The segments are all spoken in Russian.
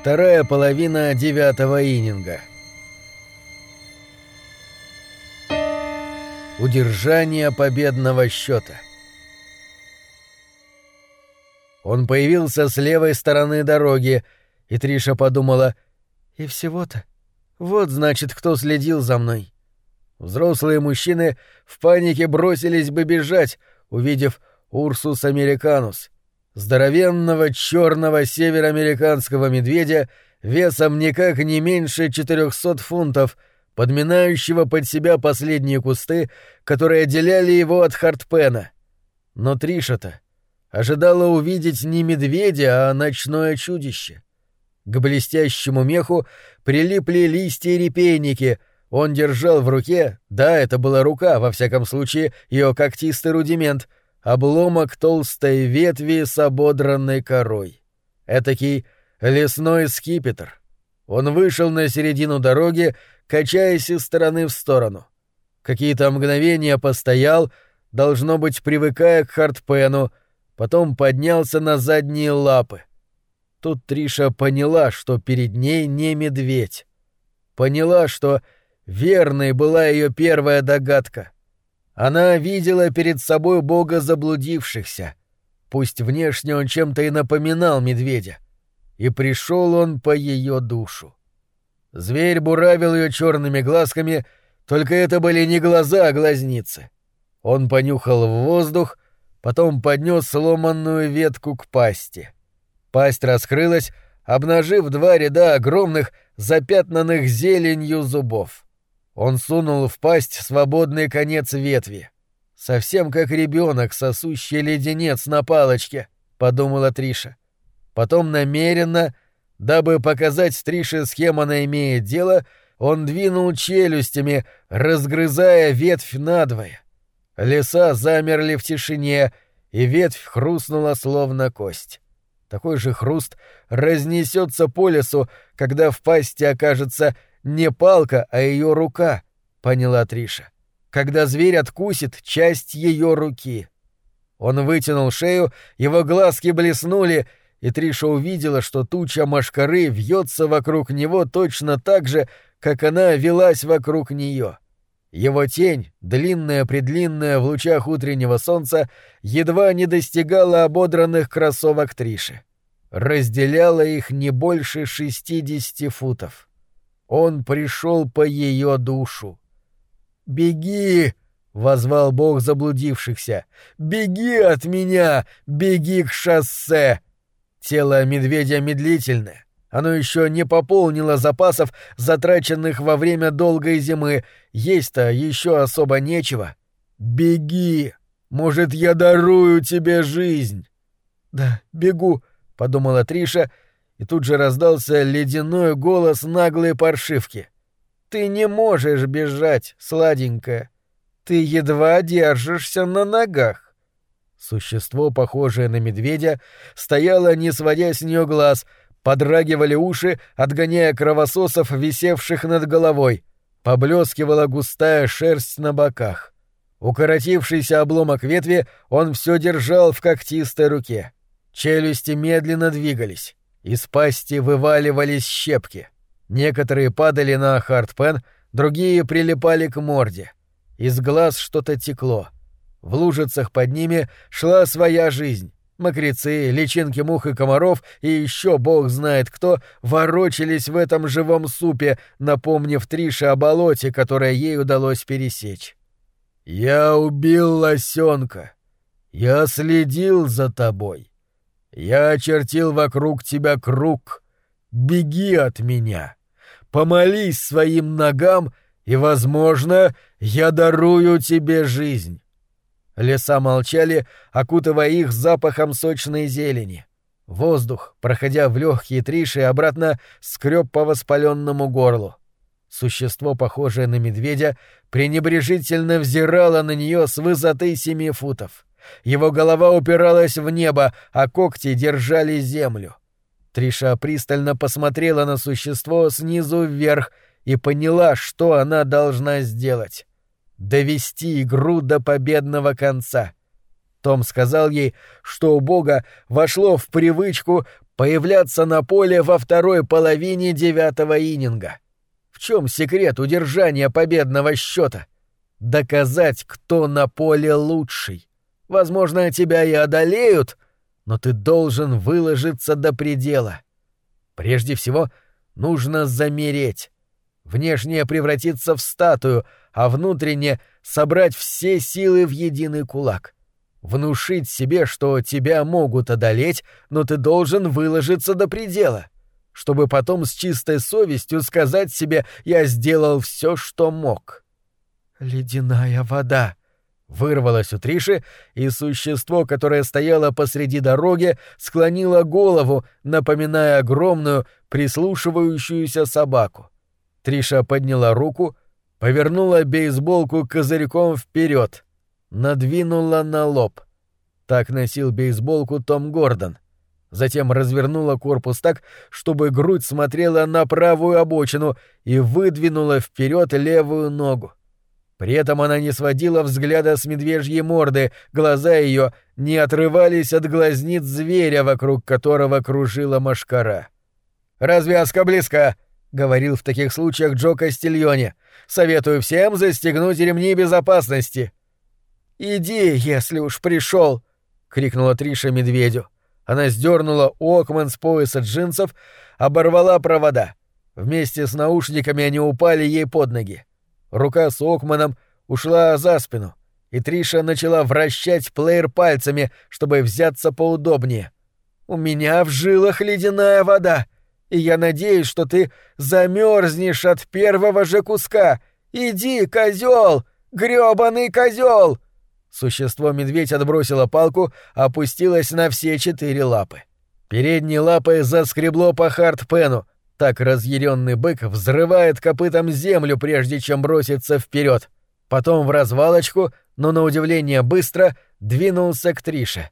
Вторая половина девятого ининга. Удержание победного счета. Он появился с левой стороны дороги, и Триша подумала, «И всего-то? Вот, значит, кто следил за мной». Взрослые мужчины в панике бросились бы бежать, увидев Урсус американус, здоровенного черного североамериканского медведя весом никак не меньше 400 фунтов, подминающего под себя последние кусты, которые отделяли его от Хартпена. Но Триша-то ожидала увидеть не медведя, а ночное чудище. К блестящему меху прилипли листья репейники — он держал в руке, да, это была рука, во всяком случае, ее когтистый рудимент, обломок толстой ветви с ободранной корой. Этакий лесной скипетр. Он вышел на середину дороги, качаясь из стороны в сторону. Какие-то мгновения постоял, должно быть, привыкая к хардпену, потом поднялся на задние лапы. Тут Триша поняла, что перед ней не медведь. Поняла, что Верной была ее первая догадка. Она видела перед собой бога заблудившихся. Пусть внешне он чем-то и напоминал медведя. И пришел он по ее душу. Зверь буравил ее черными глазками, только это были не глаза, а глазницы. Он понюхал в воздух, потом поднес сломанную ветку к пасти. Пасть раскрылась, обнажив два ряда огромных, запятнанных зеленью зубов. Он сунул в пасть свободный конец ветви. Совсем как ребенок, сосущий леденец на палочке, подумала Триша. Потом намеренно, дабы показать Трише, с кем она имеет дело, он двинул челюстями, разгрызая ветвь надвое. Леса замерли в тишине, и ветвь хрустнула словно кость. Такой же хруст разнесется по лесу, когда в пасти окажется не палка, а ее рука, поняла Триша. Когда зверь откусит часть ее руки. Он вытянул шею, его глазки блеснули, и Триша увидела, что туча машкары вьется вокруг него точно так же, как она велась вокруг нее. Его тень, длинная-предлинная в лучах утреннего солнца, едва не достигала ободранных кроссовок Триши. Разделяла их не больше шестидесяти футов. Он пришел по ее душу. «Беги!» — возвал бог заблудившихся. «Беги от меня! Беги к шоссе!» Тело медведя медлительное. Оно еще не пополнило запасов, затраченных во время долгой зимы. Есть-то еще особо нечего. «Беги! Может, я дарую тебе жизнь!» «Да, бегу», — подумала Триша, — и тут же раздался ледяной голос наглой паршивки. «Ты не можешь бежать, сладенькая. Ты едва держишься на ногах». Существо, похожее на медведя, стояло, не сводя с нее глаз, подрагивали уши, отгоняя кровососов, висевших над головой. Поблескивала густая шерсть на боках. Укоротившийся обломок ветви он все держал в когтистой руке. Челюсти медленно двигались. Из пасти вываливались щепки. Некоторые падали на хардпен, другие прилипали к морде. Из глаз что-то текло. В лужицах под ними шла своя жизнь. Мокрецы, личинки мух и комаров и еще бог знает кто ворочались в этом живом супе, напомнив Трише о болоте, которое ей удалось пересечь. «Я убил лосенка. Я следил за тобой. Я очертил вокруг тебя круг. Беги от меня. Помолись своим ногам, и, возможно, я дарую тебе жизнь. Леса молчали, окутывая их запахом сочной зелени. Воздух, проходя в легкие триши, обратно скреб по воспаленному горлу. Существо, похожее на медведя, пренебрежительно взирало на нее с высоты семи футов. Его голова упиралась в небо, а когти держали землю. Триша пристально посмотрела на существо снизу вверх и поняла, что она должна сделать. Довести игру до победного конца. Том сказал ей, что у Бога вошло в привычку появляться на поле во второй половине девятого ининга. В чем секрет удержания победного счета? Доказать, кто на поле лучший. Возможно, тебя и одолеют, но ты должен выложиться до предела. Прежде всего, нужно замереть. Внешне превратиться в статую, а внутренне собрать все силы в единый кулак. Внушить себе, что тебя могут одолеть, но ты должен выложиться до предела, чтобы потом с чистой совестью сказать себе «я сделал все, что мог». «Ледяная вода», Вырвалось у Триши, и существо, которое стояло посреди дороги, склонило голову, напоминая огромную, прислушивающуюся собаку. Триша подняла руку, повернула бейсболку козырьком вперед, надвинула на лоб. Так носил бейсболку Том Гордон. Затем развернула корпус так, чтобы грудь смотрела на правую обочину и выдвинула вперед левую ногу. При этом она не сводила взгляда с медвежьей морды, глаза ее не отрывались от глазниц зверя, вокруг которого кружила машкара. «Развязка близка!» — говорил в таких случаях Джо Кастильоне. «Советую всем застегнуть ремни безопасности». «Иди, если уж пришел!» — крикнула Триша медведю. Она сдернула Окман с пояса джинсов, оборвала провода. Вместе с наушниками они упали ей под ноги. Рука с Окманом ушла за спину, и Триша начала вращать плеер пальцами, чтобы взяться поудобнее. «У меня в жилах ледяная вода, и я надеюсь, что ты замерзнешь от первого же куска. Иди, козел, грёбаный козел!» Существо-медведь отбросило палку, опустилось на все четыре лапы. Передние лапы заскребло по хардпену, так разъяренный бык взрывает копытом землю, прежде чем броситься вперед. Потом в развалочку, но на удивление быстро, двинулся к Трише.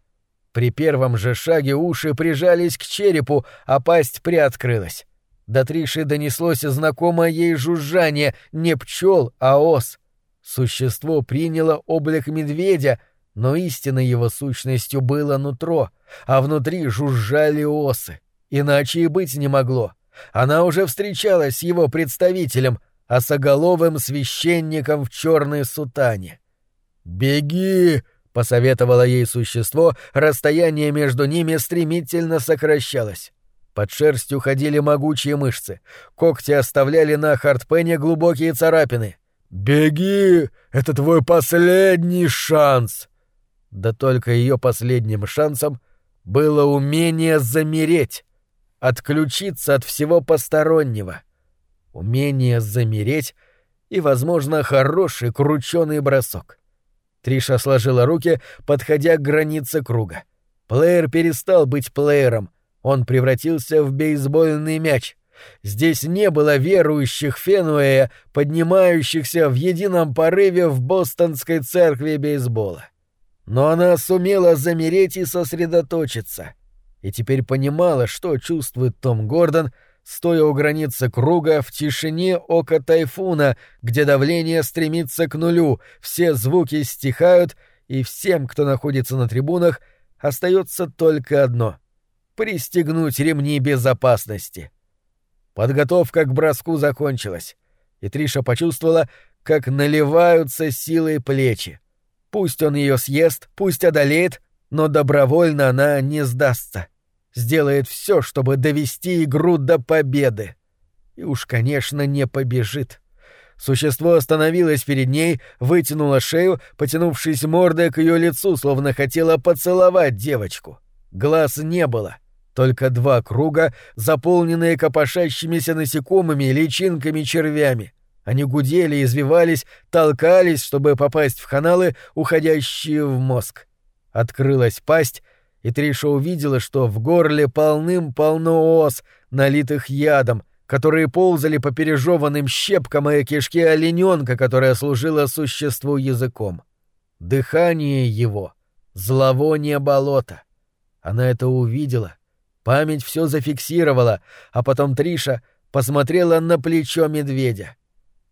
При первом же шаге уши прижались к черепу, а пасть приоткрылась. До Триши донеслось знакомое ей жужжание не пчел, а ос. Существо приняло облик медведя, но истинной его сущностью было нутро, а внутри жужжали осы. Иначе и быть не могло. Она уже встречалась с его представителем, осоголовым священником в черной сутане. «Беги!» — посоветовало ей существо, расстояние между ними стремительно сокращалось. Под шерстью ходили могучие мышцы, когти оставляли на хардпене глубокие царапины. «Беги! Это твой последний шанс!» Да только ее последним шансом было умение замереть, отключиться от всего постороннего, умение замереть и, возможно, хороший крученый бросок. Триша сложила руки, подходя к границе круга. Плеер перестал быть плеером, он превратился в бейсбольный мяч. Здесь не было верующих Фенуэя, поднимающихся в едином порыве в бостонской церкви бейсбола. Но она сумела замереть и сосредоточиться — и теперь понимала, что чувствует Том Гордон, стоя у границы круга в тишине ока тайфуна, где давление стремится к нулю, все звуки стихают, и всем, кто находится на трибунах, остается только одно — пристегнуть ремни безопасности. Подготовка к броску закончилась, и Триша почувствовала, как наливаются силой плечи. Пусть он ее съест, пусть одолеет — но добровольно она не сдастся. Сделает все, чтобы довести игру до победы. И уж, конечно, не побежит. Существо остановилось перед ней, вытянуло шею, потянувшись мордой к ее лицу, словно хотело поцеловать девочку. Глаз не было. Только два круга, заполненные копошащимися насекомыми, личинками, червями. Они гудели, извивались, толкались, чтобы попасть в каналы, уходящие в мозг. Открылась пасть, и Триша увидела, что в горле полным-полно ос, налитых ядом, которые ползали по пережеванным щепкам и кишке олененка, которая служила существу языком. Дыхание его — зловоние болота. Она это увидела. Память все зафиксировала, а потом Триша посмотрела на плечо медведя.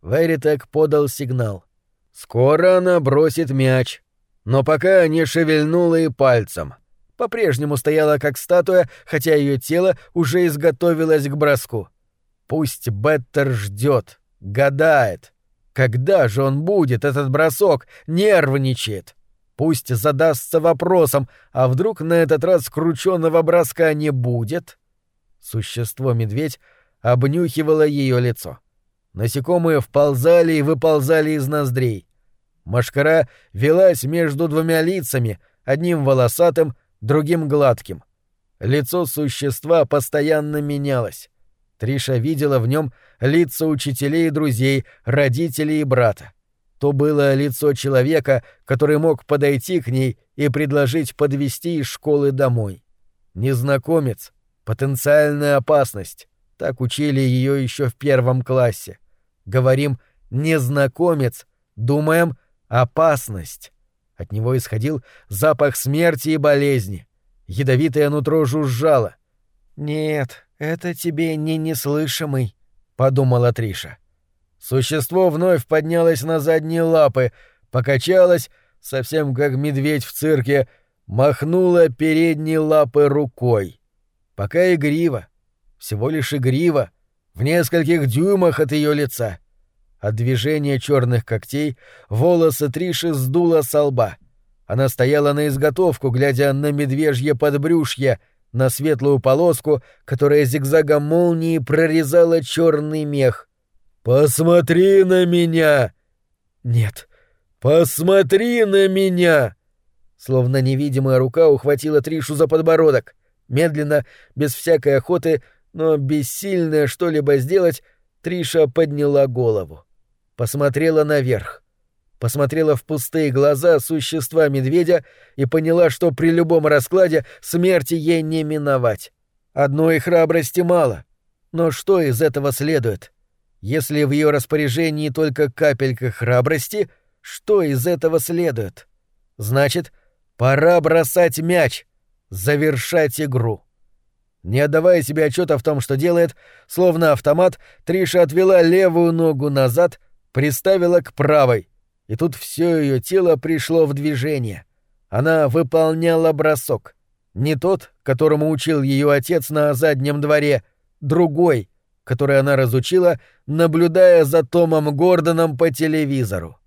Веритек подал сигнал. «Скоро она бросит мяч», но пока не шевельнула и пальцем. По-прежнему стояла как статуя, хотя ее тело уже изготовилось к броску. Пусть Беттер ждет, гадает. Когда же он будет, этот бросок, нервничает? Пусть задастся вопросом, а вдруг на этот раз крученного броска не будет? Существо-медведь обнюхивало ее лицо. Насекомые вползали и выползали из ноздрей. Машкара велась между двумя лицами, одним волосатым, другим гладким. Лицо существа постоянно менялось. Триша видела в нем лица учителей и друзей, родителей и брата. То было лицо человека, который мог подойти к ней и предложить подвести из школы домой. Незнакомец, потенциальная опасность. Так учили ее еще в первом классе. Говорим «незнакомец», думаем «опасность». От него исходил запах смерти и болезни. Ядовитое нутро жужжало. «Нет, это тебе не неслышимый», — подумала Триша. Существо вновь поднялось на задние лапы, покачалось, совсем как медведь в цирке, махнуло передней лапой рукой. Пока игриво, всего лишь игриво, в нескольких дюймах от ее лица. От движения черных когтей волосы Триши сдуло со лба. Она стояла на изготовку, глядя на медвежье подбрюшье, на светлую полоску, которая зигзагом молнии прорезала черный мех. «Посмотри на меня!» «Нет, посмотри на меня!» Словно невидимая рука ухватила Тришу за подбородок. Медленно, без всякой охоты, но бессильная что-либо сделать, Триша подняла голову. Посмотрела наверх. Посмотрела в пустые глаза существа медведя и поняла, что при любом раскладе смерти ей не миновать. Одной храбрости мало. Но что из этого следует? Если в ее распоряжении только капелька храбрости, что из этого следует? Значит, пора бросать мяч, завершать игру. Не отдавая себе отчета в том, что делает, словно автомат, Триша отвела левую ногу назад, приставила к правой, и тут все ее тело пришло в движение. Она выполняла бросок. Не тот, которому учил ее отец на заднем дворе, другой, который она разучила, наблюдая за Томом Гордоном по телевизору.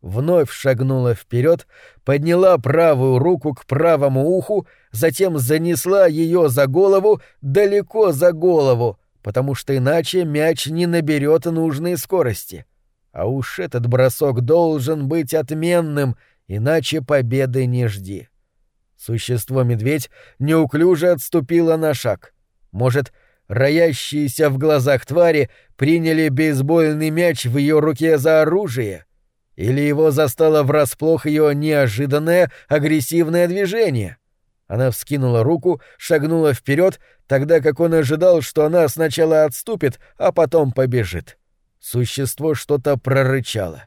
Вновь шагнула вперед, подняла правую руку к правому уху, затем занесла ее за голову, далеко за голову, потому что иначе мяч не наберет нужной скорости. А уж этот бросок должен быть отменным, иначе победы не жди. Существо-медведь неуклюже отступило на шаг. Может, роящиеся в глазах твари приняли бейсбольный мяч в ее руке за оружие? Или его застало врасплох ее неожиданное агрессивное движение? Она вскинула руку, шагнула вперед, тогда как он ожидал, что она сначала отступит, а потом побежит. Существо что-то прорычало.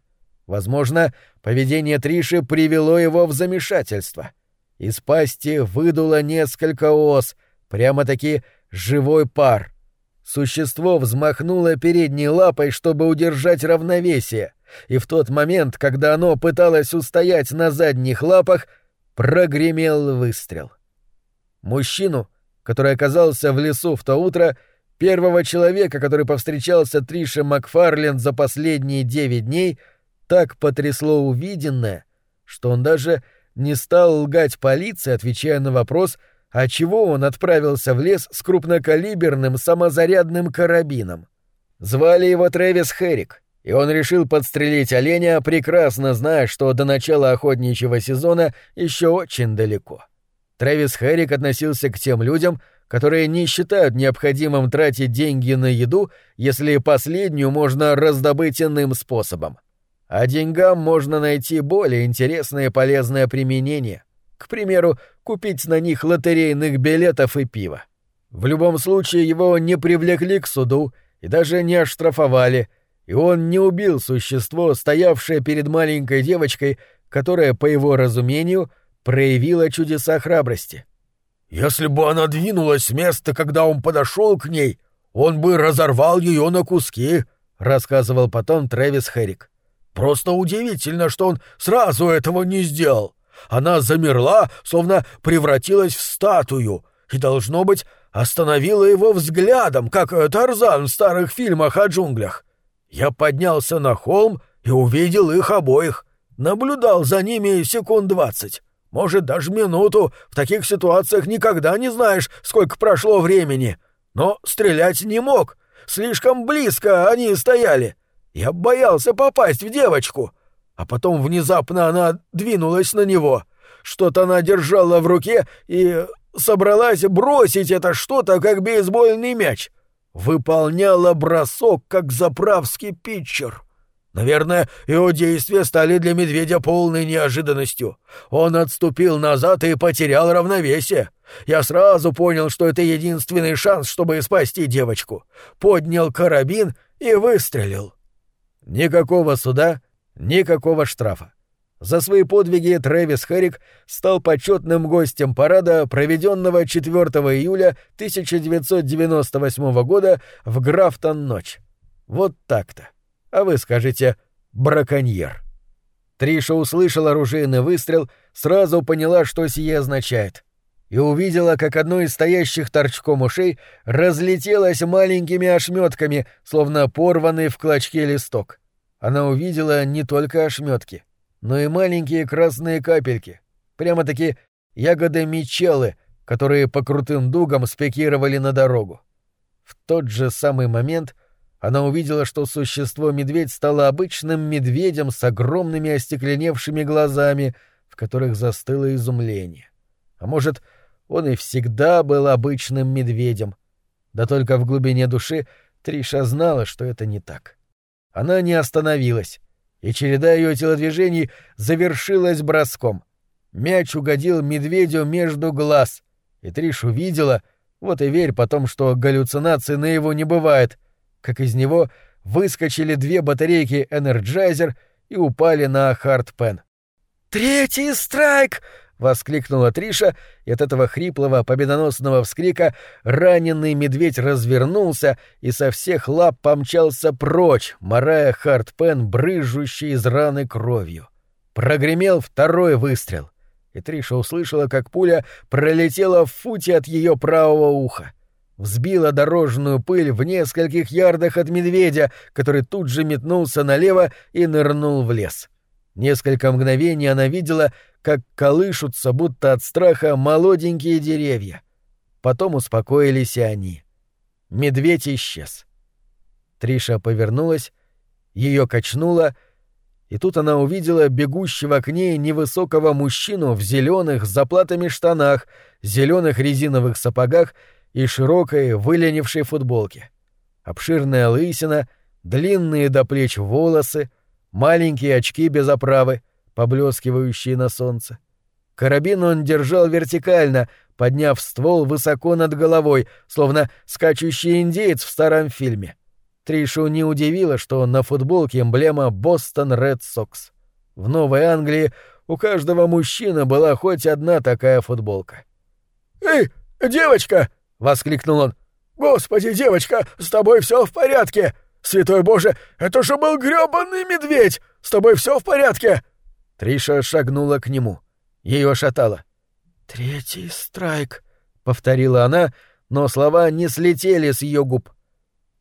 Возможно, поведение Триши привело его в замешательство. Из пасти выдуло несколько ос, прямо-таки живой пар. Существо взмахнуло передней лапой, чтобы удержать равновесие, и в тот момент, когда оно пыталось устоять на задних лапах, прогремел выстрел. Мужчину, который оказался в лесу в то утро, первого человека, который повстречался Трише Макфарленд за последние девять дней, так потрясло увиденное, что он даже не стал лгать полиции, отвечая на вопрос — а чего он отправился в лес с крупнокалиберным самозарядным карабином? Звали его Трэвис Хэрик, и он решил подстрелить оленя, прекрасно зная, что до начала охотничьего сезона еще очень далеко. Трэвис Хэрик относился к тем людям, которые не считают необходимым тратить деньги на еду, если последнюю можно раздобыть иным способом. А деньгам можно найти более интересное и полезное применение — к примеру, купить на них лотерейных билетов и пива. В любом случае его не привлекли к суду и даже не оштрафовали, и он не убил существо, стоявшее перед маленькой девочкой, которая, по его разумению, проявила чудеса храбрости. «Если бы она двинулась с места, когда он подошел к ней, он бы разорвал ее на куски», — рассказывал потом Трэвис Хэрик. «Просто удивительно, что он сразу этого не сделал. Она замерла, словно превратилась в статую, и, должно быть, остановила его взглядом, как Тарзан в старых фильмах о джунглях. Я поднялся на холм и увидел их обоих. Наблюдал за ними секунд двадцать. Может, даже минуту. В таких ситуациях никогда не знаешь, сколько прошло времени. Но стрелять не мог. Слишком близко они стояли. Я боялся попасть в девочку. А потом внезапно она двинулась на него. Что-то она держала в руке и собралась бросить это что-то, как бейсбольный мяч. Выполняла бросок, как заправский питчер. Наверное, его действия стали для медведя полной неожиданностью. Он отступил назад и потерял равновесие. Я сразу понял, что это единственный шанс, чтобы спасти девочку. Поднял карабин и выстрелил. Никакого суда, никакого штрафа. За свои подвиги Трэвис Хэрик стал почетным гостем парада, проведенного 4 июля 1998 года в Графтон-ночь. Вот так-то. А вы скажете «браконьер». Триша услышала оружейный выстрел, сразу поняла, что сие означает. И увидела, как одно из стоящих торчком ушей разлетелось маленькими ошметками, словно порванный в клочке листок. Она увидела не только ошметки — но и маленькие красные капельки, прямо-таки ягоды мечелы, которые по крутым дугам спикировали на дорогу. В тот же самый момент она увидела, что существо-медведь стало обычным медведем с огромными остекленевшими глазами, в которых застыло изумление. А может, он и всегда был обычным медведем. Да только в глубине души Триша знала, что это не так. Она не остановилась, и череда ее телодвижений завершилась броском. Мяч угодил медведю между глаз, и Триш увидела, вот и верь потом, что галлюцинаций наяву не бывает, как из него выскочили две батарейки Energizer и упали на Хардпен. «Третий страйк!» воскликнула Триша, и от этого хриплого победоносного вскрика раненый медведь развернулся и со всех лап помчался прочь, марая хардпен, брыжущий из раны кровью. Прогремел второй выстрел, и Триша услышала, как пуля пролетела в футе от ее правого уха. Взбила дорожную пыль в нескольких ярдах от медведя, который тут же метнулся налево и нырнул в лес. Несколько мгновений она видела, как колышутся, будто от страха, молоденькие деревья. Потом успокоились и они. Медведь исчез. Триша повернулась, ее качнуло, и тут она увидела бегущего к ней невысокого мужчину в зеленых с заплатами штанах, зеленых резиновых сапогах и широкой выленившей футболке. Обширная лысина, длинные до плеч волосы, маленькие очки без оправы — поблескивающие на солнце. Карабин он держал вертикально, подняв ствол высоко над головой, словно скачущий индеец в старом фильме. Тришу не удивило, что на футболке эмблема «Бостон Ред Сокс». В Новой Англии у каждого мужчины была хоть одна такая футболка. «Эй, девочка!» — воскликнул он. «Господи, девочка, с тобой все в порядке! Святой Боже, это же был грёбаный медведь! С тобой все в порядке?» Триша шагнула к нему. Ее шатало. «Третий страйк», — повторила она, но слова не слетели с ее губ.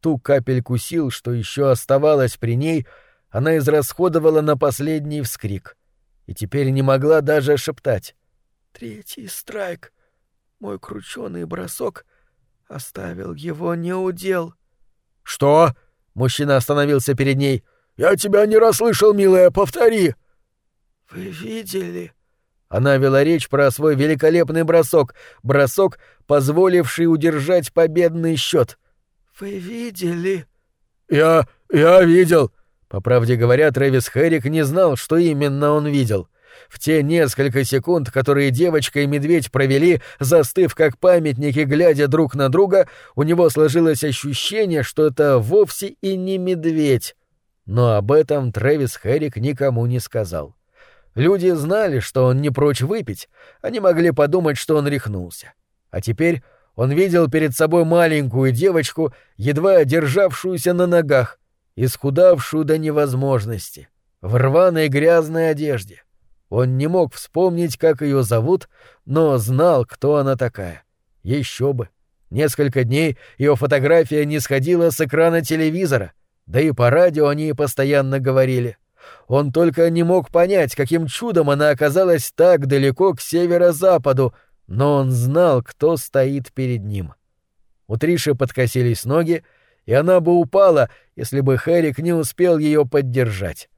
Ту капельку сил, что еще оставалось при ней, она израсходовала на последний вскрик. И теперь не могла даже шептать. «Третий страйк. Мой крученый бросок оставил его неудел». «Что?» — мужчина остановился перед ней. «Я тебя не расслышал, милая, повтори!» «Вы видели?» Она вела речь про свой великолепный бросок, бросок, позволивший удержать победный счет. «Вы видели?» «Я... я видел!» По правде говоря, Трэвис Хэрик не знал, что именно он видел. В те несколько секунд, которые девочка и медведь провели, застыв как памятники, глядя друг на друга, у него сложилось ощущение, что это вовсе и не медведь. Но об этом Трэвис Хэрик никому не сказал. Люди знали, что он не прочь выпить, они могли подумать, что он рехнулся. А теперь он видел перед собой маленькую девочку, едва державшуюся на ногах, исхудавшую до невозможности, в рваной грязной одежде. Он не мог вспомнить, как ее зовут, но знал, кто она такая. Еще бы. Несколько дней ее фотография не сходила с экрана телевизора, да и по радио о ней постоянно говорили. Он только не мог понять, каким чудом она оказалась так далеко к северо-западу, но он знал, кто стоит перед ним. У Триши подкосились ноги, и она бы упала, если бы Хэрик не успел ее поддержать.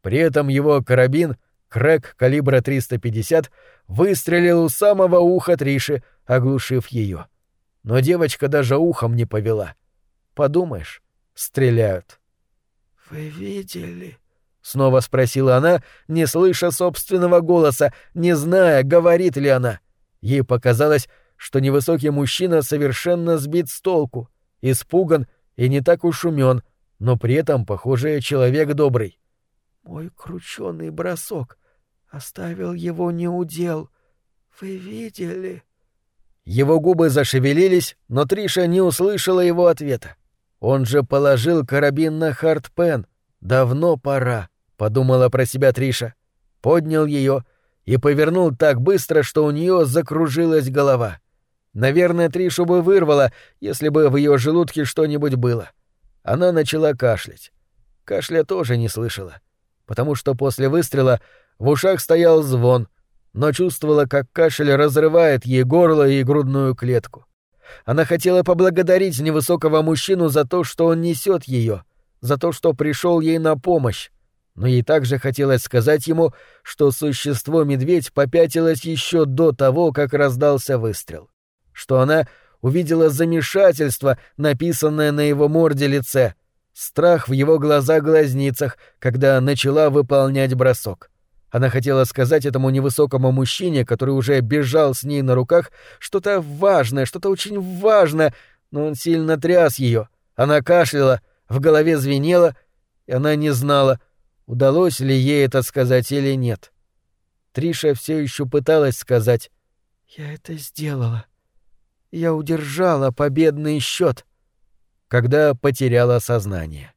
При этом его карабин, крэк калибра 350, выстрелил у самого уха Триши, оглушив ее. Но девочка даже ухом не повела. Подумаешь, стреляют. «Вы видели?» — снова спросила она, не слыша собственного голоса, не зная, говорит ли она. Ей показалось, что невысокий мужчина совершенно сбит с толку, испуган и не так уж умен, но при этом, похоже, человек добрый. «Мой крученый бросок оставил его неудел. Вы видели?» Его губы зашевелились, но Триша не услышала его ответа. Он же положил карабин на хардпен. Давно пора подумала про себя Триша, поднял ее и повернул так быстро, что у нее закружилась голова. Наверное, Тришу бы вырвало, если бы в ее желудке что-нибудь было. Она начала кашлять. Кашля тоже не слышала, потому что после выстрела в ушах стоял звон, но чувствовала, как кашель разрывает ей горло и грудную клетку. Она хотела поблагодарить невысокого мужчину за то, что он несет ее, за то, что пришел ей на помощь, но ей также хотелось сказать ему, что существо-медведь попятилось еще до того, как раздался выстрел. Что она увидела замешательство, написанное на его морде лице, страх в его глазах-глазницах, когда начала выполнять бросок. Она хотела сказать этому невысокому мужчине, который уже бежал с ней на руках, что-то важное, что-то очень важное, но он сильно тряс ее. Она кашляла, в голове звенело, и она не знала — удалось ли ей это сказать или нет. Триша все еще пыталась сказать «Я это сделала. Я удержала победный счет», когда потеряла сознание.